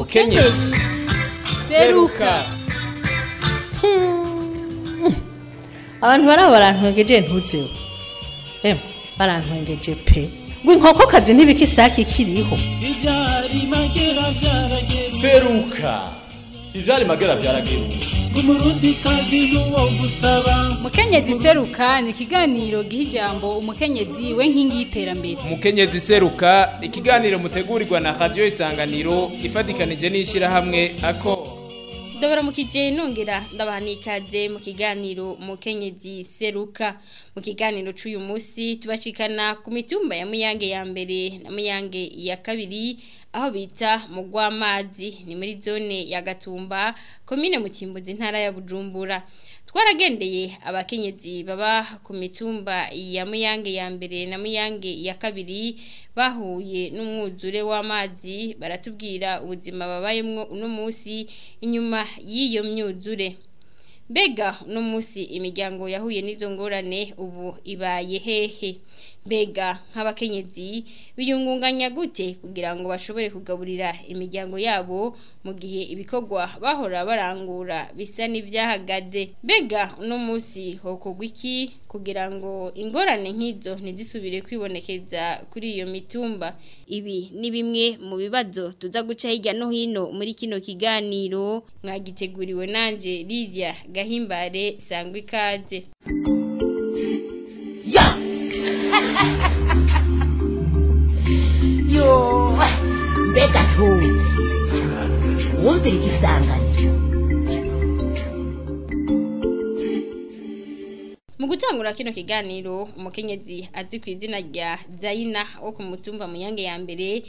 mukenyezi seruka hmm. abantu barabantwengeje ntutseho emwe barantwengeje pe ngo inkoko kazi ntibike isake ikiriho seruka ibyari magara byarageruye mukenyezi seruka ni ikiganiro giha ijambo umukenyezi we nkingi y'iterambere umukenyezi seruka ikiganiro mutegurirwa na radiyo isanganiro ifatikanije n'ishyirahamwe ako dore mu kigihe nongera ndabaha ikaze mu kiganiro umukenyezi seruka mu kiganiro cy'uyu munsi tubacikana ku mitumba ya muyange ya mbere na muyange ya kabiri aho bita mu ni muri zone ya gatumba komine mu kimbuzi intara ya bujumbura twaragendeye abakenyezi baba ku mitumba ya muyange ya mbere na muyange ya kabiri bahuye n'umwuzure w'amazi baratubwira ubuzima babayemo uno munsi inyuma y'iyo myuzure mbega uno munsi imiryango yahuye n'izo ngorane ubu ibaye hehe mbega nk'abakenyezi biyungunganya gute kugira ngo bashobore kugaburira imiryango yabo mu gihe ibikorwa bahora barangura bisa n'ibyahagadze mbega uno munsi hokorwa iki kugira ngo ingorane nk'izo ntizisubire kwibonekeza kuri iyo mitumba ibi ni bimwe mu bibazo tuza guca no hino muri kino kiganiro mwagiteguriwe nanjye rirya gahimbare sangwa ikaze Pikachu. Would they just stand mu gutangura kino kiganiro umukenyezi azwi ku izina rya Zaina wo ku mutumba muyange ya mbere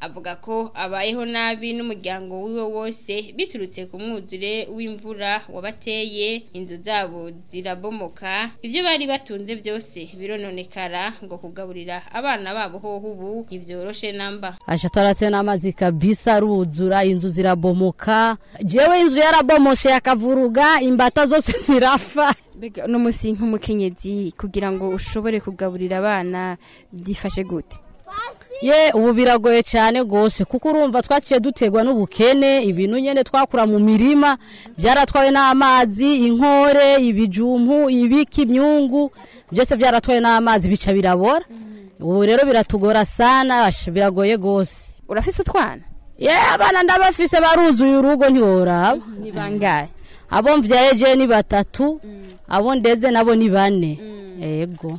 avuga ko abayeho nabi n'umuryango wiwe wose biturutse ku mwuzure w'imvura wabateye inzu zabo zirabomoka ibyo bari batunze byose birononekara ngo kugaburira abana babo hoho ubu ibyoroshe namba ashatwaratse n'amazi kabisa ruzura inzu zirabomoka jewe inzu yarabomoshe yakavuruga imbata zose zirafa mbega uno munsi nk'umukenyezi kugira ngo ushobore kugaburira abana byifashe gute ye ubu biragoye cyane rwose kuko urumva twakiye duterwa n'ubukene ibintu nyine twakura mu mirima byaratwawe n'amazi inkore ibijumbu ibiki imyungu byose byaratwawe n'amazi bica birabora mm. ubu rero biratugora sana biragoye rwose urafise utwana ye abana ndabafise baruzuye urugo ntiworaba ni bangahe abo mvyayeje ni batatu mm. abo ndeze nabo ni bane mm. yego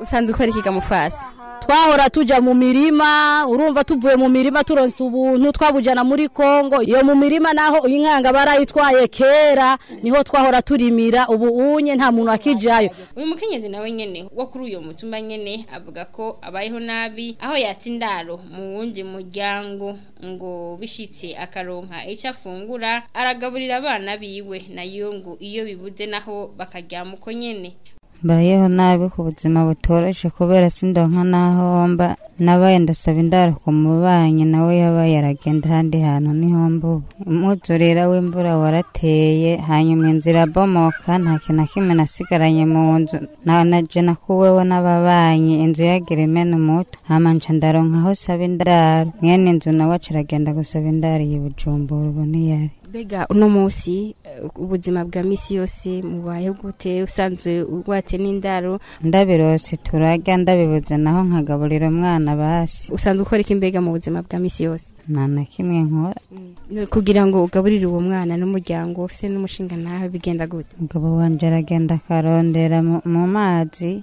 usanzwe ukora iki twahora tujya mu mirima urumva tuvuye mu mirima turonse ubuntu twabujyana muri kongo iyo mu mirima naho inkanga barayitwaye kera niho twahora turimira ubu unye nta muntu wakijayo umukenyezi nawe nyene wo kuri uyo mutumba nyene avuga ko abayeho nabi aho yatindaro mu wundi muryango ngo bishyitse akaronka ico afungura aragaburira abana biwe nayo ngo iyo bibuze naho bakajya muko nyene mbayeho nabi ku buzima butoroshye kubera sindonka n'aho womba nabaye ndasaba indaro ku mubanyi nawe yabaye yaragenda ahandi hantu niho ubu umwuzurira w'imvura warateye hanyuma inzira irabomoka nta kintu kimwe nasigaranye mu nzu nanaje nakuweho n'ababanyi inzu yagira imena umuto hamanje ndaro nkaho saba indaro mwene inzu nawe aca gusaba indaro iyi bujumbura ubu ntiyari mbega uno munsi eh, ubuzima bwa misi yose mubayeho gute usanzwe urwatse n'indaro ndabirosi turaga ndabibuze naho nkagaburira umwana basi usanzwe ukora iki mbega mu buzima bwa misi yose nta na kimwe nkora mm. kugira ngo ugaburire uwo mwana n'umuryango ufite n'umushinga nawe bigenda gute umugabo wanjye aragenda akarondera mu mazi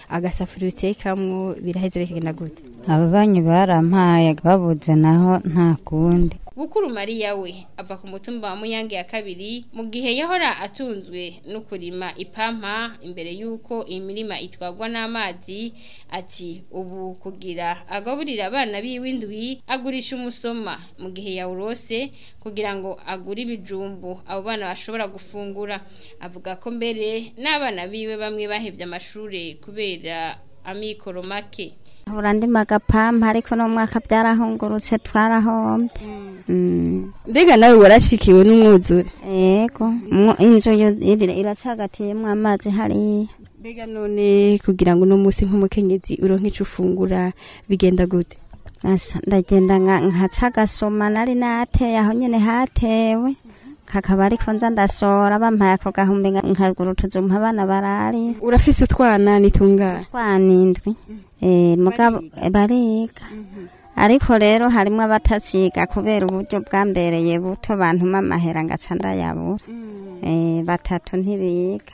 agasafuriya utekamwo biraheze bikagenda gute aba banki barampaye babuze naho nta kundi bukuru mariya we ava ku mutumba wa muyange ya kabiri mu gihe yahora atunzwe n’ukulima kurima imbere y'uko imirima itwagwa n'amazi ati ubu kugira agaburira abana biwe indwi agurisha umusoma mu gihe yawurose kugira ngo agure ibijumbu abo bana bashobora gufungura avuga ko mbere n'abana biwe bamwe bahebye amashuri kubera amikoro make hura andi ariko no mwaka byarahungurutse twarahombye mm. mm. mbega nawe warashikiwe n'umwuzure yego inzu iracagatiyemo amazi hariya mbega none kugira ngo uno munsi nk'umukenyezi uro icyo ufungura bigenda gute ndagenda nkaca nari nateye aho nyine hatewe kakaba ariko nza ndasora bampaye ako gahumbi nkagura utujumpa abana barariye urafise utwana nitungane utwana indwi mm-hmm. eh, bariga mm-hmm. ariko rero harimo abataciga kubera uburyo bwambereye buto bantuma amahera ngaca ndayabura mm. eh, batatu ntibiga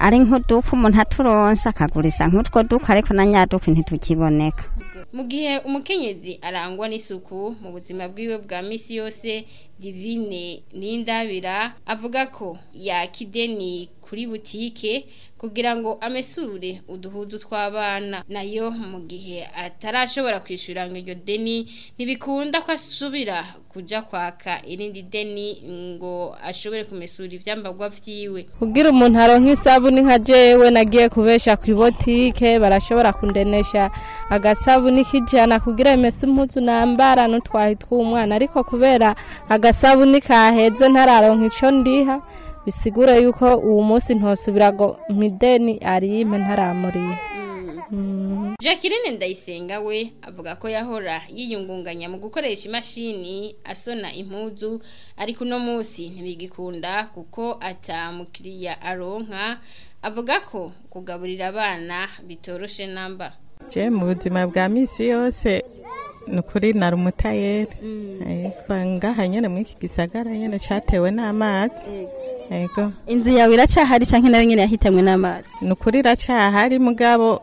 ari nk'uduka umuntu aturonsha akagurisa nk'utwo duka ariko na nyaduka ntitukiboneka mu gihe umukenyezi arangwa n'isuku mu buzima bwiwe bwa minsi yose divine n'indabira avuga ko yakideni kuri butike kugira ngo amesure uduhudu tw'abana nayo mu gihe atarashobora kwishyura ngo iryo deni ntibikunda ko asubira kujya kwaka irindi deni ngo ashobore kumesura ibyambagwa byiwe kugira umuntu aronka isabune nka jewe nagiye kubesha ku ibotike barashobora kundenesha agasabu n’ikijana kugira bimese impuzu nambara n'utwahi tw'umwana ariko kubera agasabu kaheze ntararonka icyo ndiha bisigura yuko uwo munsi ntosubira ngo mwideni ariyimpe ntaramuriye mm. mm. jacqueline ndayisenga we avuga ko yahora yiyungunganya mu gukoresha imashini asona impuzu ariko uno munsi ntibigikunda kuko atamukiriya aronka avuga ko kugaburira abana bitoroshe namba mu buzima bwa minsi yose ni ukuri na rumutayeri mm. ngaha nyine muri iki gisagara nyine cyatewe n'amazi mm. inzu yawe iracyahari cyangwa nawe nyine yahitanywe n'amazi ni ukuri iracyahari mugabo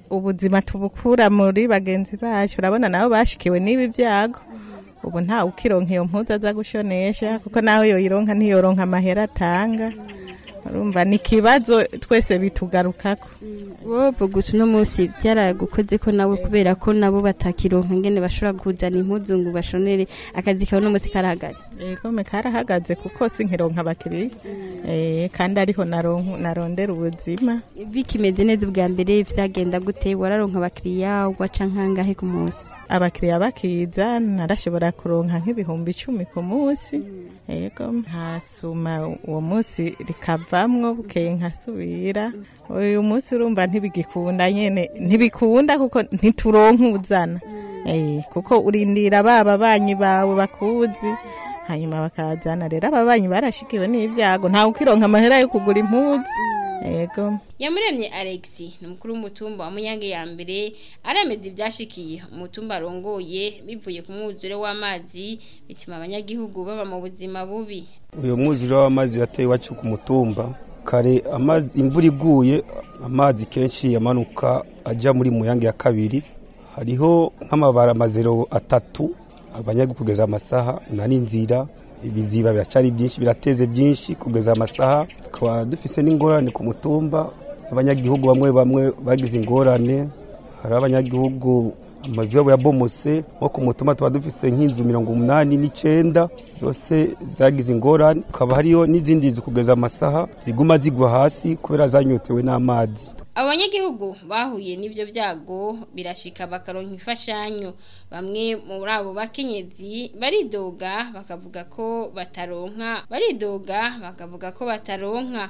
ubuzima tubukura muri bagenzi bacu urabona nabo bashikiwe n'ibi byago ubu ntawe ukironka iyo mpuzu aza gushonesha kuko nawe yoyironka ntiyoronka amahera atanga urumva ni ikibazo twese bitugarukako mm, wowe gusa uno munsi byaragukoze ko nawe kubera ko nabo batakironka ingene bashobora kuzana impuzu ngo bashonere akazi kawe uno munsi karahagaze yegome karahagaze kuko si nkironka abakiriya mm. eh, kandi ariho narondera ubuzima bikimeze neza ubwa mbere byagenda gute wararonka abakiriya waca nkangahe ku munsi abakiriya bakiza narashobora kuronka nk'ibihumbi icumi ku munsi mm. yego nkasuma uwo munsi rikavamwo bukeye nkasubira uyu munsi urumva ntibigikunda nyine ntibikunda kuko ntituronka mm. eh, kuko urindira ba banyi bawe bakuzi hanyuma bakazana rero aba banyi barashikiwe n'ibyago ntawe ukironka amahera yo kugura impunzi mm. yego yamuremye alexi ni umukuru w'umutumba wa munyange ya mbere aremeza ibyashikiye umutumba arongoye bivuye ku mwuzure w'amazi bituma abanyagihugu baba mu buzima bubi uyu mwuzure w'amazi yateye iwacu ku mutumba kare imvura iguye amazi kenshi yamanuka ajya muri muyange ya kabiri hariho nk'amabara amazero atatu abanyagihugu kugeza amasaha na n'inzira ibiziba biracyari byinshi birateze byinshi kugeza amasaha tukaba dufise n'ingorane ku mutumba abanyagihugu bamwe bamwe bagize ingorane hari abanyagihugu amazu yabo yabomotse nko ku mutumba tuba dufise nk'inzu mirongo umunani n'icyenda zose zagize ingorane hakaba hariyo n'izindi nzu kugeza amasaha ziguma zigwa hasi kubera zanyotewe n'amazi abanyagihugu bahuye n'ibyo byago birashika bakaronka imfashanyo bamwe muri abo bakenyezi baridoga bakavuga ko bataronka baridoga bakavuga ko bataronka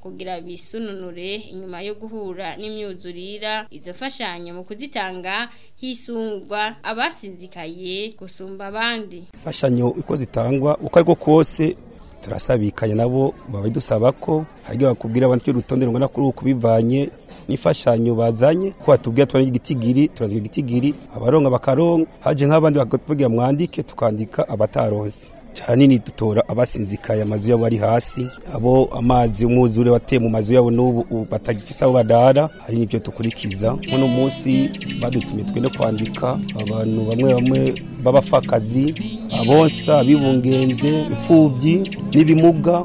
kugira bisununure inyuma yo guhura n'imyuzurira izo fashanyo mu kuzitanga hisungwa abasinzikaye gusumba abandi imfashanyo uko zitangwa uko ari kose turasabikanye nabo baba dusaba ko hari ibyo bakubwira abantu icyo rutonde rungana kuri uku bivanye n'imfashanyo bazanye ko batubwira tubona igitigiri turazwa igitigiri abaronga bakaronga haje nk'abandi bakatubwira mwandike tukandika abataronse hanini dutora abasinzikaye amazu yabo ari hasi abo amazi umwuzure wateye mu mazu yabo n'ubu batagifise aho badara hari n'ibyo dukurikiza uno munsi badutumye twe no kwandika abantu bamwe bamwe b’abafakazi, abonsa bibungenze imfubyi n'ibimuga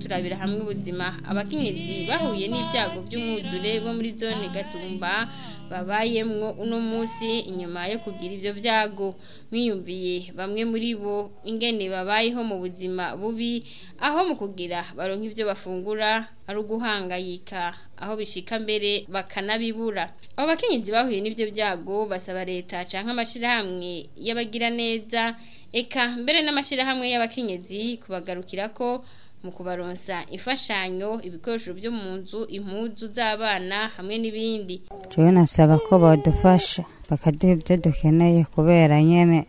turabira hamwe ubuzima abakenyezi bahuye n'ibyago by'umwuzure bo muri zone gatumba babayemwo uno munsi inyuma yo kugira ibyo byago mwiyumviye bamwe muri bo ingene babayeho mu buzima bubi aho mu kugira baronka ibyo bafungura ari uguhangayika aho bishika mbere bakanabibura abo bakenyezi bahuye n'ibyo byago basaba leta cyangwa amashyirahamwe y'abagiraneza eka mbere n'amashyirahamwe y'abakenyezi kubagarukira ko mu kubaronsa imfashanyo ibikoresho byo mu nzu impuzu z'abana hamwe n'ibindi rero nasaba ko badufasha bakaduha ibyo dukeneye kubera nyine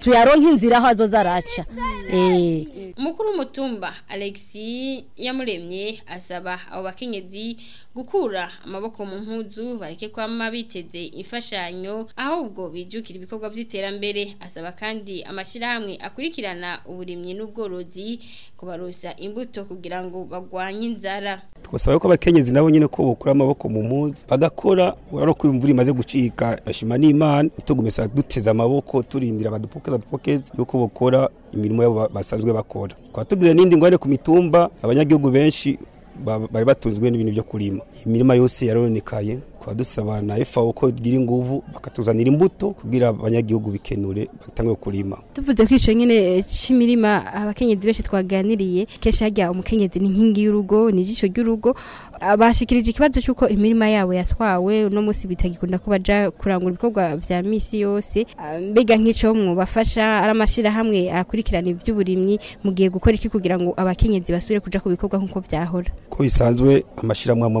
tuyaronka inzira aho azoza araca umukuru eh. w'umutumba alexi yamuremye asaba abo bakenyezi gukura amaboko mu mpuzu bareke kwama biteze imfashanyo ahubwo bijukira ibikorwa by'iterambere asaba kandi amashyirahamwe akurikirana uburimyi n'ubworozi kubarosa imbuto kugira ngo bagwanye inzara twasaba ko abakenyezi nabo nyine ko bukura amaboko mu munsi bagakora urabona ko imvura imaze gucika ashima n'imana itugumesa duteza amaboko turindira badupokeza dupokeza yuko bukora imirimo yabo basanzwe bakora twatubwira n'indi ngware ku mitumba abanyagihugu benshi bari batunzwe n'ibintu byo kurima imirima yose yaronekaye tukaba dusaba na efawo ko igira inguvu bakatuzanira imbuto kugira abanyagihugu bikenure batange kurima tuvuze ko icyo nyine eh, cy'imirima abakenyezi benshi twaganiriye kenshi hajya umukenyezi ni inkingi y'urugo ni ijisho ry'urugo bashikirije ikibazo cy'uko imirima yabo yatwawe uno munsi bitagikunda ko baja kurangura ibikorwa bya misi yose ah, mbega nk'icyo mwubafasha ari amashyirahamwe akurikirana iby'uburimyi mu gihe gukora iki kugira ngo abakenyezi basubire kuja ku bikorwa nk'uko byahora ko bisanzwe amashyirahamwe amwe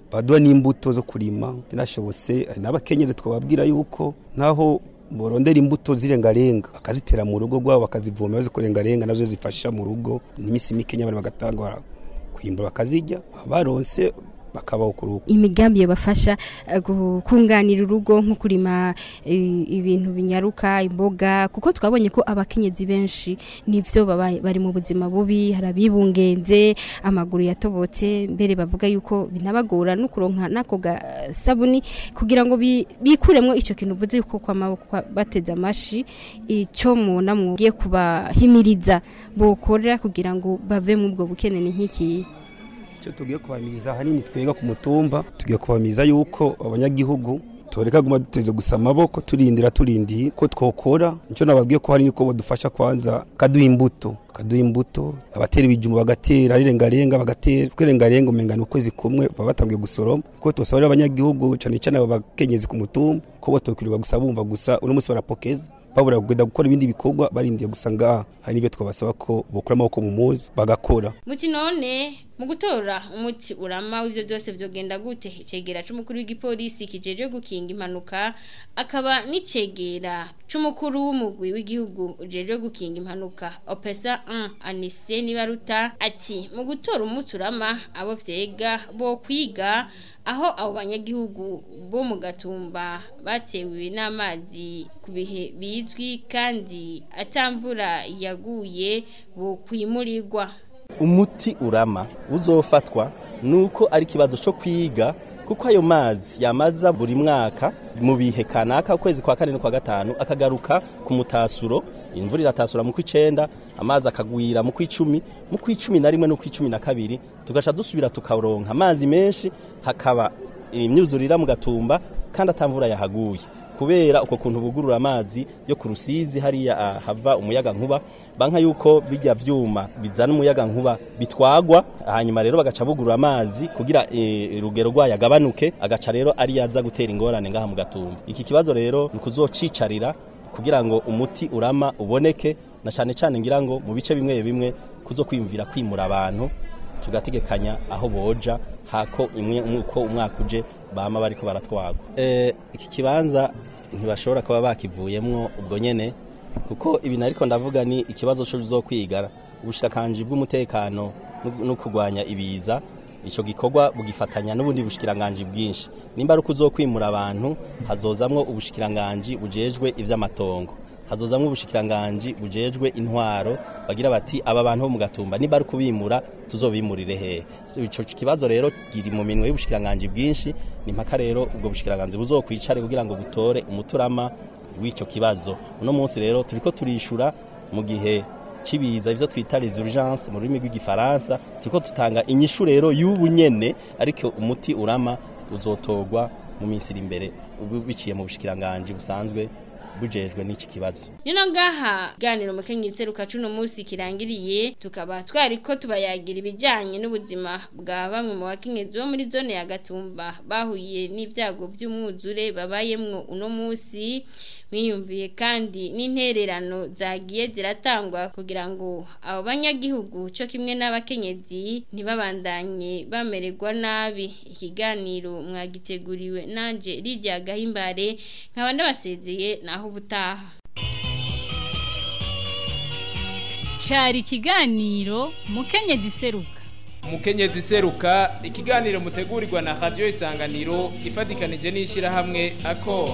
baduha n'imbuto zo kurima binashobose n'abakenyezi twababwira yuko naho borondera imbuto zirengarenga bakazitera mu rugo rwabo bakazivomera bazikorengarenga nazo zifasha mu rugo nimisi mikeya abantu bagatanga kwimbura bakazijya baronse bakabaho kuri ubu imigambi yabafasha eh, kunganira urugo nko kurima eh, ibintu binyaruka imboga kuko twabonye ko abakenyezi benshi nibyo bari mu buzima bubi hari abibungenze amaguru yatobotse mbere bavuga yuko binabagora no kuronka n'ako gasabuni eh, kugira ngo bikuremo icyo kintu uvuze yuko kwa bateze amashi icyo mubona mwugiye kubahimiriza bokora kugira ngo bave mu ubwo bukene ni nk'ikiyi icyo tugiye kubamiriza ahanini twega ku mutumba tugiye kubamiriza yuko abanyagihugu tureka guma duteze gusa amaboko turindira turindiye ko twokora nicyo nababwiye ko hari ko badufasha kwanza kaduha imbuto kaduha imbuto abatera ibijumba bagatera rirengarenga bagatera kwirengarenga umengana ukwezi kumwe baba batambwiye gusoroma kuko tubasabarira abanyagihugu cyane cyane abo bakenyezi ku mutumba ko batokwirirwa gusa bumva gusa uno munsi barapokeza babura kugenda gukora ibindi bikorwa barindiye gusa ngaha hari n'ibyo twabasaba ko bokura amaboko mu muzi bagakora muti none mu gutora umuti urama w'ibyo byose byogenda gute icegera cy'umukuru w'igipolisi kijeje gukinga impanuka akaba n'icegera cy'umukuru w'umugwi w'igihugu ujeje gukinga impanuka opesa anise nibaruta ati mu gutora umuti urama abo byega bo kwiga aho abo banyagihugu bo mu gatumba batewe n'amazi ku bihe bizwi kandi atamvura yaguye bo kwimurirwa umuti urama uzofatwa nuko ari ikibazo cyo kwiga kuko ayo mazi yamaza buri mwaka mu bihe kanaka kwezi kwa kane kwa gatanu akagaruka ku mutasuro imvura iratasura mu kw'icenda amazi akagwira mu kw'icumi mu kw'icumi na rimwe no kw'icumi na kabiri tugasha dusubira tukaronka amazi menshi hakaba imyuzurira mu gatumba kandi atamvura yahaguye kubera uko kuntu bugurura amazi yo ku rusizi hariya ah, hava umuyaga nkuba banka yuko bijya byuma bizana umuyaga nkuba bitwagwa hanyuma rero bagaca bugurura amazi kugira eh, urugero rwayo agabanuke agaca rero ariyo aza gutera ingorane ngaha mu gatumba iki kibazo rero ni kuzocicarira kugira ngo umuti urama uboneke na cyane cyane ngira ngo mu bice bimwe bimwe kuzo kwiyumvira kwimura abantu tugategekanya aho boja hako imwe uko umwaka uje bama bari baratwagwa eh, iki kibanza ntibashobora kuba bakivuyemo ubwo nyine kuko ibi ariko ndavuga ni ikibazo cyo kwigara ubushakanje bw'umutekano no kurwanya ibiza icyo gikorwa bugifatanya n'ubundi bushikiranganje bwinshi nimba ari uko uzo kwimura abantu hazozamwo ubushikiranganji bujejwe iby'amatongo hazozamo ubushikiranganji bujejwe intwaro bagira bati aba bantu bo mu gatumba niba ari kubimura tuzobimurire he ico kibazo rero kiri mu minwe y'ubushikiranganji bwinshi ni mpaka rero ubwo bushikiranganji buzokwicare kugira ngo butore umuturama w'icyo kibazo uno munsi rero turiko turishura mu gihe cibiza ivyo twita les urgences mu rurimi rw'igifaransa turiko tutanga inyishu rero y'ubunyene ariko umuti urama uzotogwa mu minsi iri imbere biciye mu bushikiranganji busanzwe bujejwe n'iki kibazo nino ngaha ganira umukenyezi seruka cuno munsi kirangiriye tukaba twari ko tubayagira ibijyanye n'ubuzima bwa bamwe mu bakenyezi bo muri zone ya Gatumba bahuye n'ibyago by'umwuzure babayemo uno munsi mwiyumviye kandi n'intererano zagiye ziratangwa kugira ngo abo banyagihugu cyo kimwe n'abakenyezi ntibabandanye bamererwa nabi ikiganiro mwagiteguriwe nanje rijya gahimbare nkaba ndabasezeye naho ubutaha ubutaha cyari ikiganiro mukenye diseruka mukenyezi iseruka ikiganiro mutegurirwa na radiyo isanganiro ifatikanije n'ishyirahamwe akora